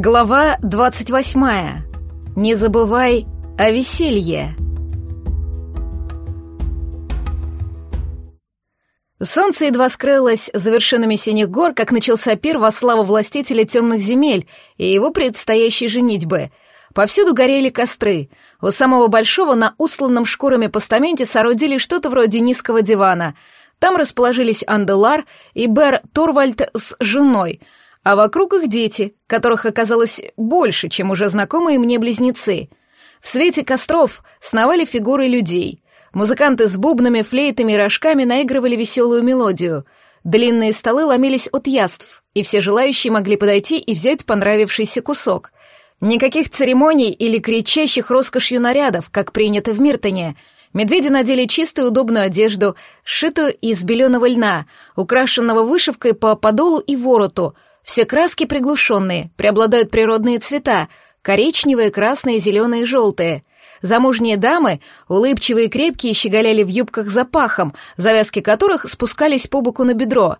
Глава 28. Не забывай о веселье. Солнце едва скрылось за вершинами синих гор, как начался пир во славу властителя темных земель и его предстоящей женитьбы. Повсюду горели костры. У самого большого на устланном шкурами постаменте соорудили что-то вроде низкого дивана. Там расположились Анделар и Бер Торвальд с женой — а вокруг их дети, которых оказалось больше, чем уже знакомые мне близнецы. В свете костров сновали фигуры людей. Музыканты с бубнами, флейтами и рожками наигрывали веселую мелодию. Длинные столы ломились от яств, и все желающие могли подойти и взять понравившийся кусок. Никаких церемоний или кричащих роскошью нарядов, как принято в Миртоне — Медведи надели чистую удобную одежду, сшитую из беленого льна, украшенного вышивкой по подолу и вороту, все краски приглушенные, преобладают природные цвета, коричневые, красные, зеленые, желтые. Замужние дамы, улыбчивые и крепкие, щеголяли в юбках за пахом, завязки которых спускались по боку на бедро.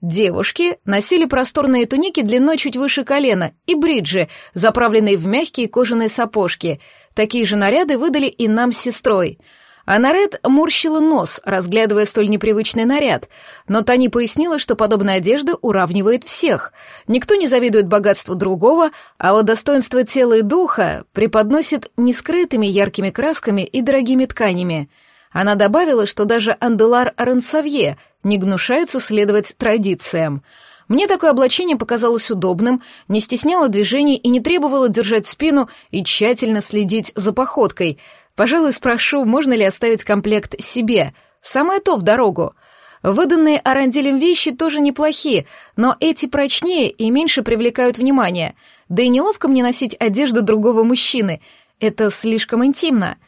Девушки носили просторные туники длиной чуть выше колена и бриджи, заправленные в мягкие кожаные сапожки. Такие же наряды выдали и нам с сестрой — а Наред морщила нос, разглядывая столь непривычный наряд, но Тани пояснила, что подобная одежда уравнивает всех. Никто не завидует богатству другого, а вот достоинство тела и духа преподносит нескрытыми яркими красками и дорогими тканями. Она добавила, что даже Анделар Рансавье не гнушается следовать традициям. Мне такое облачение показалось удобным, не стесняло движений и не требовало держать спину и тщательно следить за походкой — Пожалуй, спрошу, можно ли оставить комплект себе. Самое то в дорогу. Выданные Аранделем вещи тоже неплохие, но эти прочнее и меньше привлекают внимание. Да и неловко мне носить одежду другого мужчины. Это слишком интимно.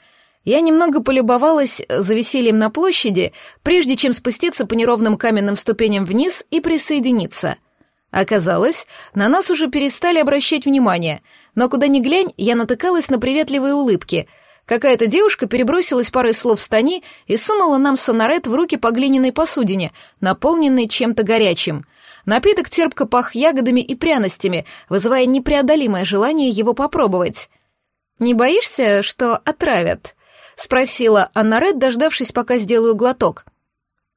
Я немного полюбовалась за весельем на площади, прежде чем спуститься по неровным каменным ступеням вниз и присоединиться. Оказалось, на нас уже перестали обращать внимание, но куда ни глянь, я натыкалась на приветливые улыбки — Какая-то девушка перебросилась парой слов с Тони и сунула нам сонарет в руки по глиняной посудине, наполненной чем-то горячим. Напиток терпко пах ягодами и пряностями, вызывая непреодолимое желание его попробовать. «Не боишься, что отравят?» — спросила Аннарет, дождавшись, пока сделаю глоток.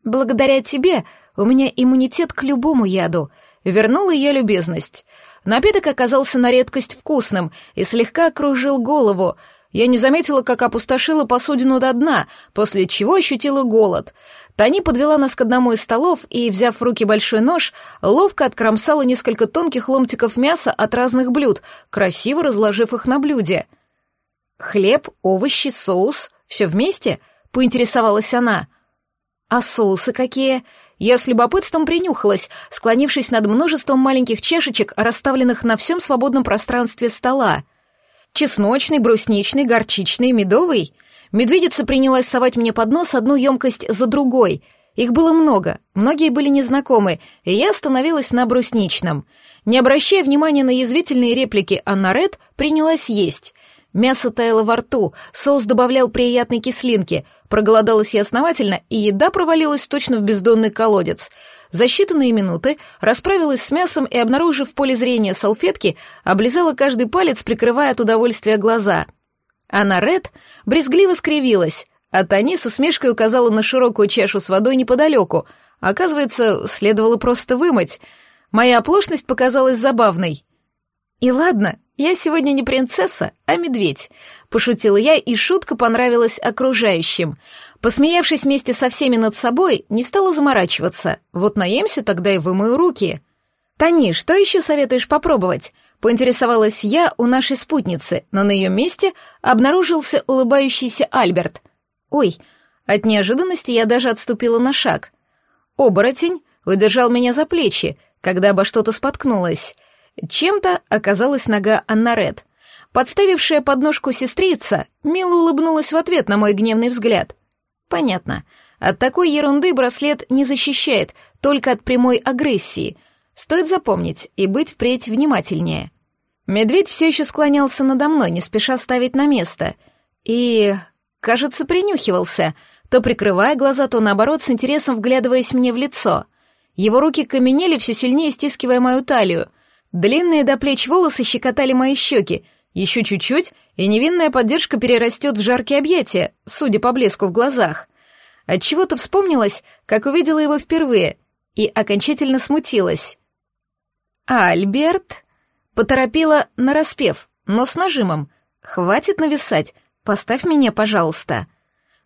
«Благодаря тебе у меня иммунитет к любому яду», — вернула я любезность. Напиток оказался на редкость вкусным и слегка окружил голову — я не заметила, как опустошила посудину до дна, после чего ощутила голод. Тани подвела нас к одному из столов и, взяв в руки большой нож, ловко откромсала несколько тонких ломтиков мяса от разных блюд, красиво разложив их на блюде. «Хлеб, овощи, соус — все вместе?» — поинтересовалась она. «А соусы какие?» Я с любопытством принюхалась, склонившись над множеством маленьких чашечек, расставленных на всем свободном пространстве стола. Чесночный, брусничный, горчичный, медовый. Медведица принялась совать мне под нос одну емкость за другой. Их было много, многие были незнакомы, и я остановилась на брусничном. Не обращая внимания на язвительные реплики Анна Ред, принялась есть. Мясо таяло во рту, соус добавлял приятной кислинки. Проголодалась я основательно, и еда провалилась точно в бездонный колодец — за считанные минуты расправилась с мясом и, обнаружив в поле зрения салфетки, облизала каждый палец, прикрывая от удовольствия глаза. Она Ред брезгливо скривилась, а Тони с усмешкой указала на широкую чашу с водой неподалеку. Оказывается, следовало просто вымыть. Моя оплошность показалась забавной. И ладно, я сегодня не принцесса, а медведь. Пошутила я, и шутка понравилась окружающим. Посмеявшись вместе со всеми над собой, не стала заморачиваться. Вот наемся, тогда и вымою руки. «Тани, что еще советуешь попробовать?» Поинтересовалась я у нашей спутницы, но на ее месте обнаружился улыбающийся Альберт. «Ой!» От неожиданности я даже отступила на шаг. Оборотень выдержал меня за плечи, когда обо что-то споткнулась. Чем-то оказалась нога Аннарет. Подставившая подножку сестрица мило улыбнулась в ответ на мой гневный взгляд — Понятно. От такой ерунды браслет не защищает, только от прямой агрессии. Стоит запомнить и быть впредь внимательнее. Медведь все еще склонялся надо мной, не спеша ставить на место. И, кажется, принюхивался, то прикрывая глаза, то наоборот с интересом вглядываясь мне в лицо. Его руки каменели, все сильнее стискивая мою талию. Длинные до плеч волосы щекотали мои щеки. Еще чуть-чуть, и невинная поддержка перерастет в жаркие объятия, судя по блеску в глазах. Отчего-то вспомнилось, как увидела его впервые, и окончательно смутилась. «Альберт?» — поторопила нараспев, но с нажимом. «Хватит нависать, поставь меня, пожалуйста».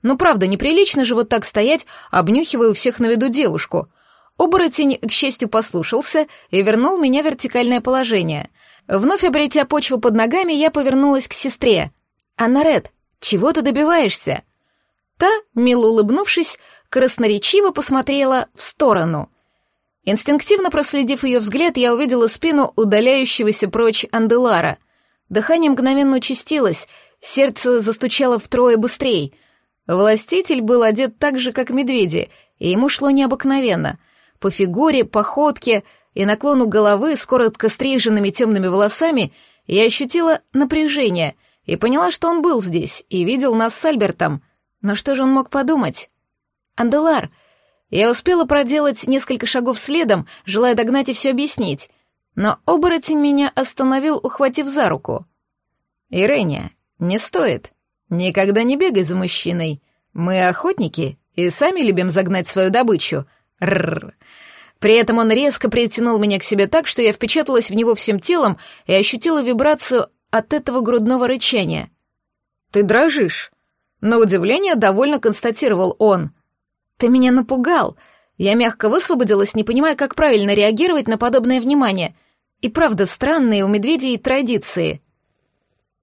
Ну правда, неприлично же вот так стоять, обнюхивая у всех на виду девушку. Оборотень, к счастью, послушался и вернул меня в вертикальное положение. Вновь обретя почву под ногами, я повернулась к сестре. «Аннарет, чего ты добиваешься?» Та, мило улыбнувшись, красноречиво посмотрела в сторону. Инстинктивно проследив ее взгляд, я увидела спину удаляющегося прочь Анделара. Дыхание мгновенно участилось, сердце застучало втрое быстрее. Властитель был одет так же, как медведи, и ему шло необыкновенно. По фигуре, походке и наклону головы с коротко стриженными темными волосами я ощутила напряжение и поняла, что он был здесь и видел нас с Альбертом. Но что же он мог подумать? «Анделар!» Я успела проделать несколько шагов следом, желая догнать и все объяснить, но оборотень меня остановил, ухватив за руку. «Ирэния, не стоит. Никогда не бегай за мужчиной. Мы охотники и сами любим загнать свою добычу. Рррр. При этом он резко притянул меня к себе так, что я впечаталась в него всем телом и ощутила вибрацию от этого грудного рычания. «Ты дрожишь?» На удивление довольно констатировал он. «Ты меня напугал!» Я мягко высвободилась, не понимая, как правильно реагировать на подобное внимание. И правда, странные у медведей традиции.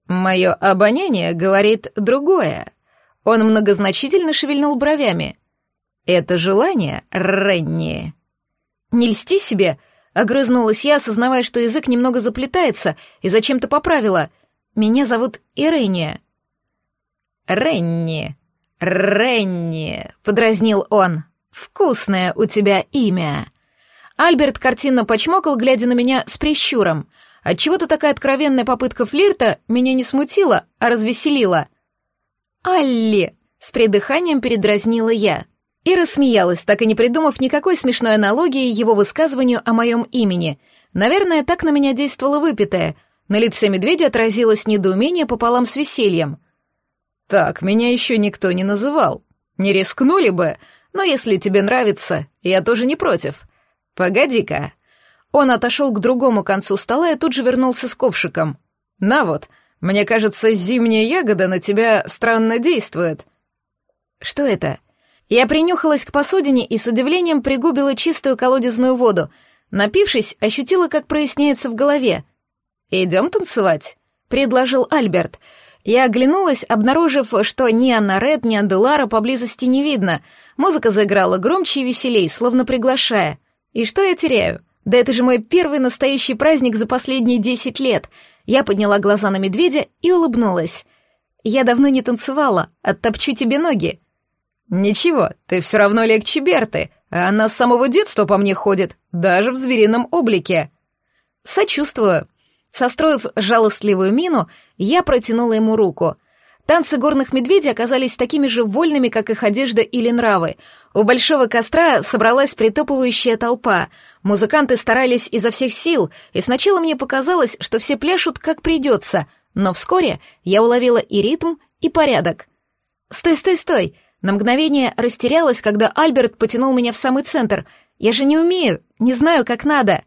«Мое обоняние говорит другое». Он многозначительно шевельнул бровями. «Это желание, Ренни». «Не льсти себе!» — огрызнулась я, осознавая, что язык немного заплетается, и зачем-то поправила. «Меня зовут Ирения». «Ренни, Ренни», — подразнил он. «Вкусное у тебя имя». Альберт картинно почмокал, глядя на меня с прищуром. Отчего-то такая откровенная попытка флирта меня не смутила, а развеселила. «Алли!» — с придыханием передразнила я. И рассмеялась, так и не придумав никакой смешной аналогии его высказыванию о моем имени. Наверное, так на меня действовало выпитое. На лице медведя отразилось недоумение пополам с весельем. «Так меня еще никто не называл. Не рискнули бы, но если тебе нравится, я тоже не против. Погоди-ка». Он отошел к другому концу стола и тут же вернулся с ковшиком. «На вот, мне кажется, зимняя ягода на тебя странно действует». «Что это?» Я принюхалась к посудине и с удивлением пригубила чистую колодезную воду. Напившись, ощутила, как проясняется в голове. «Идем танцевать», — предложил Альберт — я оглянулась, обнаружив, что ни Анна Ред, ни Анделара поблизости не видно. Музыка заиграла громче и веселей, словно приглашая. И что я теряю? Да это же мой первый настоящий праздник за последние десять лет. Я подняла глаза на медведя и улыбнулась. Я давно не танцевала, оттопчу тебе ноги. Ничего, ты все равно легче Берты, а она с самого детства по мне ходит, даже в зверином облике. Сочувствую. Состроив жалостливую мину, я протянула ему руку. Танцы горных медведей оказались такими же вольными, как их одежда или нравы. У большого костра собралась притопывающая толпа. Музыканты старались изо всех сил, и сначала мне показалось, что все пляшут как придется, но вскоре я уловила и ритм, и порядок. «Стой, стой, стой!» На мгновение растерялась, когда Альберт потянул меня в самый центр. «Я же не умею, не знаю, как надо».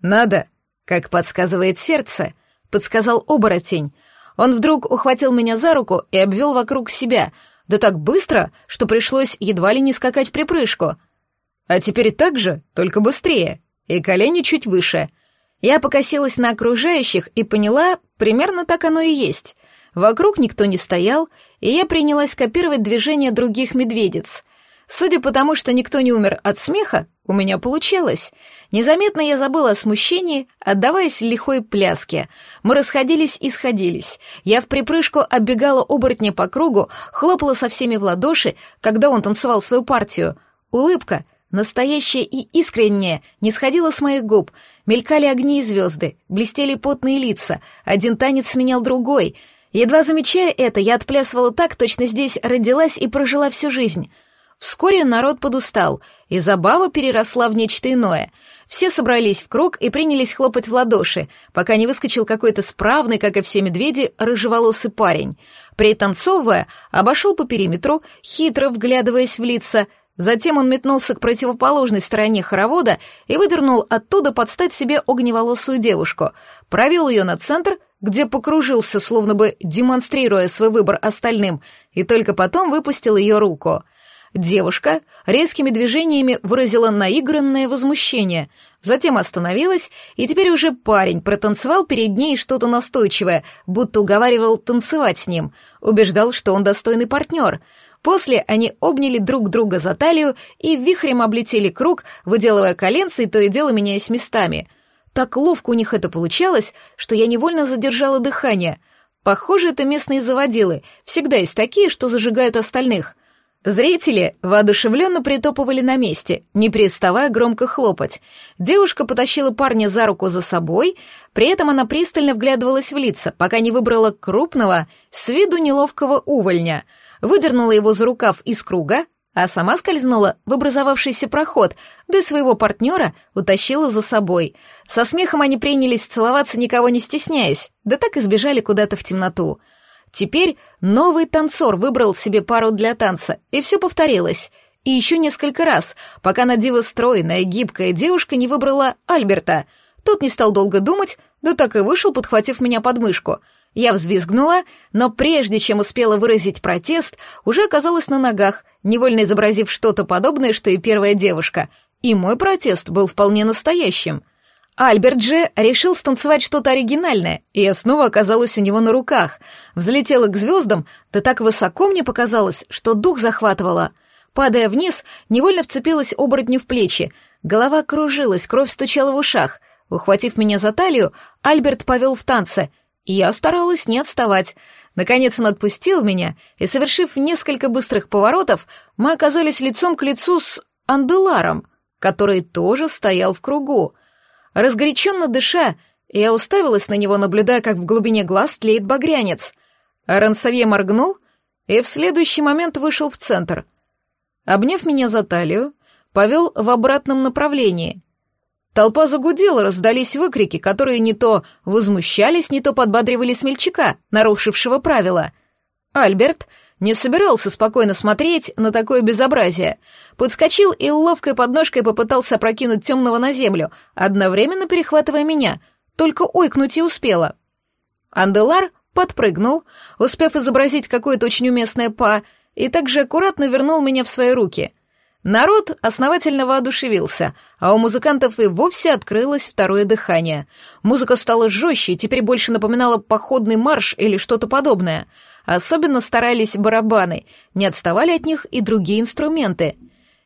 «Надо», как подсказывает сердце, подсказал оборотень. Он вдруг ухватил меня за руку и обвел вокруг себя, да так быстро, что пришлось едва ли не скакать в припрыжку. А теперь так же, только быстрее, и колени чуть выше. Я покосилась на окружающих и поняла, примерно так оно и есть. Вокруг никто не стоял, и я принялась копировать движения других медведиц. Судя по тому, что никто не умер от смеха, у меня получилось. Незаметно я забыла о смущении, отдаваясь лихой пляске. Мы расходились и сходились. Я в припрыжку оббегала оборотня по кругу, хлопала со всеми в ладоши, когда он танцевал свою партию. Улыбка, настоящая и искренняя, не сходила с моих губ. Мелькали огни и звезды, блестели потные лица. Один танец сменял другой. Едва замечая это, я отплясывала так, точно здесь родилась и прожила всю жизнь — Вскоре народ подустал, и забава переросла в нечто иное. Все собрались в круг и принялись хлопать в ладоши, пока не выскочил какой-то справный, как и все медведи, рыжеволосый парень. Пританцовывая, обошел по периметру, хитро вглядываясь в лица — Затем он метнулся к противоположной стороне хоровода и выдернул оттуда под стать себе огневолосую девушку, провел ее на центр, где покружился, словно бы демонстрируя свой выбор остальным, и только потом выпустил ее руку. Девушка резкими движениями выразила наигранное возмущение, затем остановилась, и теперь уже парень протанцевал перед ней что-то настойчивое, будто уговаривал танцевать с ним, убеждал, что он достойный партнер — После они обняли друг друга за талию и вихрем облетели круг, выделывая коленцы и то и дело меняясь местами. Так ловко у них это получалось, что я невольно задержала дыхание. Похоже, это местные заводилы. Всегда есть такие, что зажигают остальных. Зрители воодушевленно притопывали на месте, не переставая громко хлопать. Девушка потащила парня за руку за собой, при этом она пристально вглядывалась в лица, пока не выбрала крупного, с виду неловкого увольня — выдернула его за рукав из круга, а сама скользнула в образовавшийся проход, да и своего партнера утащила за собой. Со смехом они принялись целоваться, никого не стесняясь, да так и сбежали куда-то в темноту. Теперь новый танцор выбрал себе пару для танца, и все повторилось. И еще несколько раз, пока на диво стройная, гибкая девушка не выбрала Альберта. Тот не стал долго думать, да так и вышел, подхватив меня под мышку — я взвизгнула, но прежде чем успела выразить протест, уже оказалась на ногах, невольно изобразив что-то подобное, что и первая девушка. И мой протест был вполне настоящим. Альберт же решил станцевать что-то оригинальное, и я снова оказалась у него на руках. Взлетела к звездам, да так высоко мне показалось, что дух захватывала. Падая вниз, невольно вцепилась оборотню в плечи. Голова кружилась, кровь стучала в ушах. Ухватив меня за талию, Альберт повел в танце — я старалась не отставать. Наконец он отпустил меня, и, совершив несколько быстрых поворотов, мы оказались лицом к лицу с Анделаром, который тоже стоял в кругу. Разгоряченно дыша, я уставилась на него, наблюдая, как в глубине глаз тлеет багрянец. Рансавье моргнул и в следующий момент вышел в центр. Обняв меня за талию, повел в обратном направлении — Толпа загудела, раздались выкрики, которые не то возмущались, не то подбадривали смельчака, нарушившего правила. Альберт не собирался спокойно смотреть на такое безобразие. Подскочил и ловкой подножкой попытался опрокинуть темного на землю, одновременно перехватывая меня, только ойкнуть и успела. Анделар подпрыгнул, успев изобразить какое-то очень уместное «па», и также аккуратно вернул меня в свои руки — Народ основательно воодушевился, а у музыкантов и вовсе открылось второе дыхание. Музыка стала жестче, теперь больше напоминала походный марш или что-то подобное. Особенно старались барабаны, не отставали от них и другие инструменты.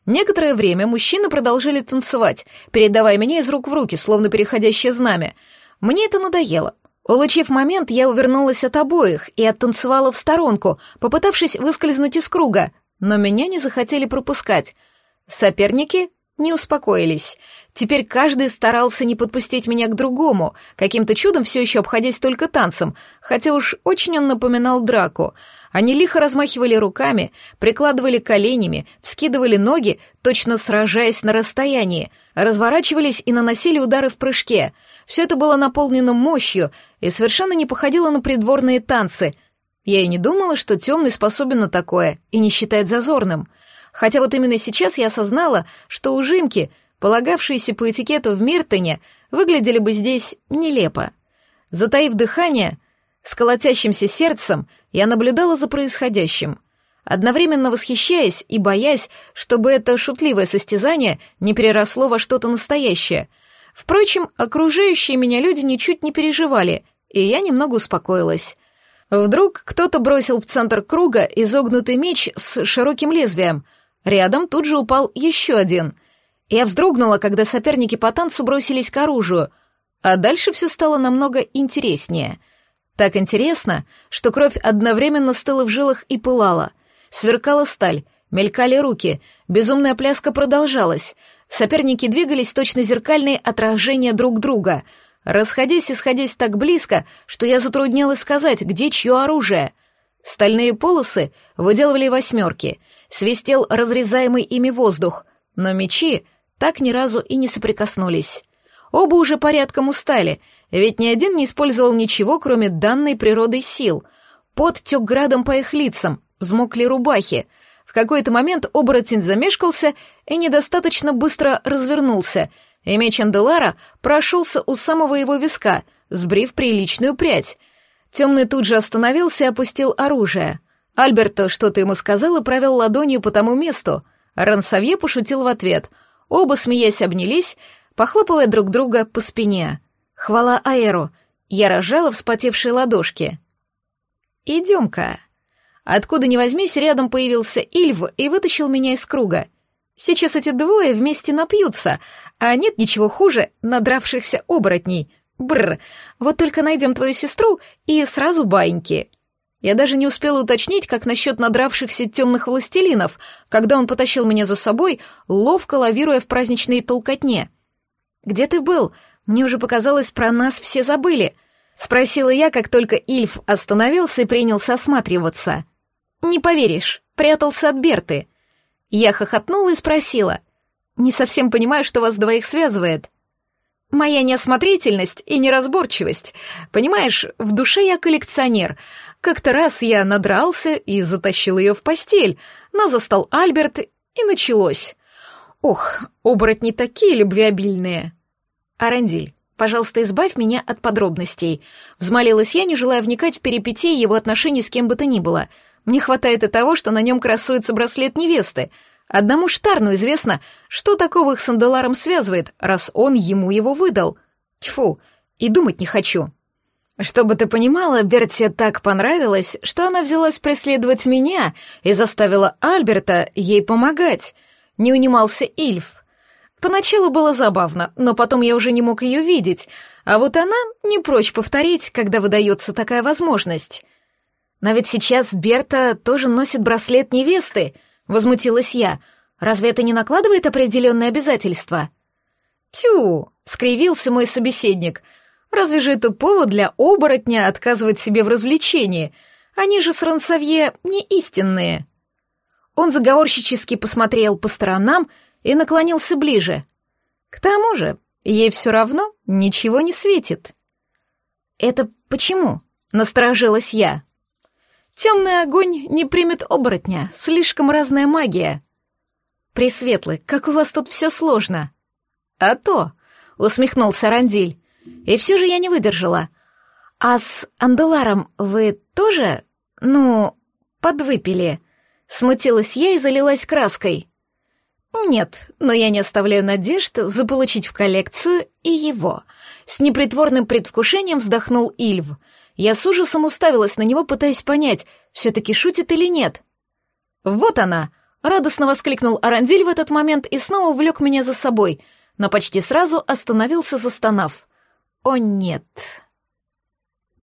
Некоторое время мужчины продолжали танцевать, передавая меня из рук в руки, словно переходящее знамя. Мне это надоело. Улучив момент, я увернулась от обоих и оттанцевала в сторонку, попытавшись выскользнуть из круга, но меня не захотели пропускать. Соперники не успокоились. Теперь каждый старался не подпустить меня к другому, каким-то чудом все еще обходясь только танцем, хотя уж очень он напоминал драку. Они лихо размахивали руками, прикладывали коленями, вскидывали ноги, точно сражаясь на расстоянии, разворачивались и наносили удары в прыжке. Все это было наполнено мощью и совершенно не походило на придворные танцы — я и не думала, что темный способен на такое и не считает зазорным. Хотя вот именно сейчас я осознала, что ужимки, полагавшиеся по этикету в Миртоне, выглядели бы здесь нелепо. Затаив дыхание, с колотящимся сердцем, я наблюдала за происходящим, одновременно восхищаясь и боясь, чтобы это шутливое состязание не переросло во что-то настоящее. Впрочем, окружающие меня люди ничуть не переживали, и я немного успокоилась. Вдруг кто-то бросил в центр круга изогнутый меч с широким лезвием. Рядом тут же упал еще один. Я вздрогнула, когда соперники по танцу бросились к оружию, а дальше все стало намного интереснее. Так интересно, что кровь одновременно стыла в жилах и пылала. Сверкала сталь, мелькали руки, безумная пляска продолжалась. Соперники двигались точно зеркальные отражения друг друга — расходясь и сходясь так близко, что я затруднялась сказать, где чье оружие. Стальные полосы выделывали восьмерки, свистел разрезаемый ими воздух, но мечи так ни разу и не соприкоснулись. Оба уже порядком устали, ведь ни один не использовал ничего, кроме данной природой сил. Пот тек градом по их лицам, взмокли рубахи. В какой-то момент оборотень замешкался и недостаточно быстро развернулся, и меч Анделара прошелся у самого его виска, сбрив приличную прядь. Темный тут же остановился и опустил оружие. Альберт что-то ему сказал и провел ладонью по тому месту. Рансавье пошутил в ответ. Оба, смеясь, обнялись, похлопывая друг друга по спине. Хвала Аэру. Я рожала вспотевшие ладошки. «Идем-ка». Откуда ни возьмись, рядом появился Ильв и вытащил меня из круга. Сейчас эти двое вместе напьются, а нет ничего хуже надравшихся оборотней. Бррр, вот только найдем твою сестру и сразу баиньки. Я даже не успела уточнить, как насчет надравшихся темных властелинов, когда он потащил меня за собой, ловко лавируя в праздничной толкотне. «Где ты был? Мне уже показалось, про нас все забыли», — спросила я, как только Ильф остановился и принялся осматриваться. «Не поверишь, прятался от Берты». Я хохотнула и спросила. «Не совсем понимаю, что вас двоих связывает». «Моя неосмотрительность и неразборчивость. Понимаешь, в душе я коллекционер. Как-то раз я надрался и затащил ее в постель, но застал Альберт, и началось. Ох, оборотни такие любвеобильные». «Арандиль, пожалуйста, избавь меня от подробностей», — взмолилась я, не желая вникать в перипетии его отношений с кем бы то ни было — мне хватает и того, что на нем красуется браслет невесты. Одному Штарну известно, что такого их с Анделаром связывает, раз он ему его выдал. Тьфу, и думать не хочу. Чтобы ты понимала, Берте так понравилось, что она взялась преследовать меня и заставила Альберта ей помогать. Не унимался Ильф. Поначалу было забавно, но потом я уже не мог ее видеть, а вот она не прочь повторить, когда выдается такая возможность. «Но ведь сейчас Берта тоже носит браслет невесты», — возмутилась я. «Разве это не накладывает определенные обязательства?» «Тю!» — скривился мой собеседник. «Разве же это повод для оборотня отказывать себе в развлечении? Они же с Рансавье не истинные». Он заговорщически посмотрел по сторонам и наклонился ближе. «К тому же, ей все равно ничего не светит». «Это почему?» — насторожилась я. Темный огонь не примет оборотня, слишком разная магия. Пресветлый, как у вас тут все сложно. А то, усмехнулся Рандиль. И все же я не выдержала. А с Анделаром вы тоже, ну, подвыпили? Смутилась я и залилась краской. Нет, но я не оставляю надежд заполучить в коллекцию и его. С непритворным предвкушением вздохнул Ильв — я с ужасом уставилась на него, пытаясь понять, все-таки шутит или нет. «Вот она!» — радостно воскликнул Арандиль в этот момент и снова увлек меня за собой, но почти сразу остановился, застонав. «О нет!»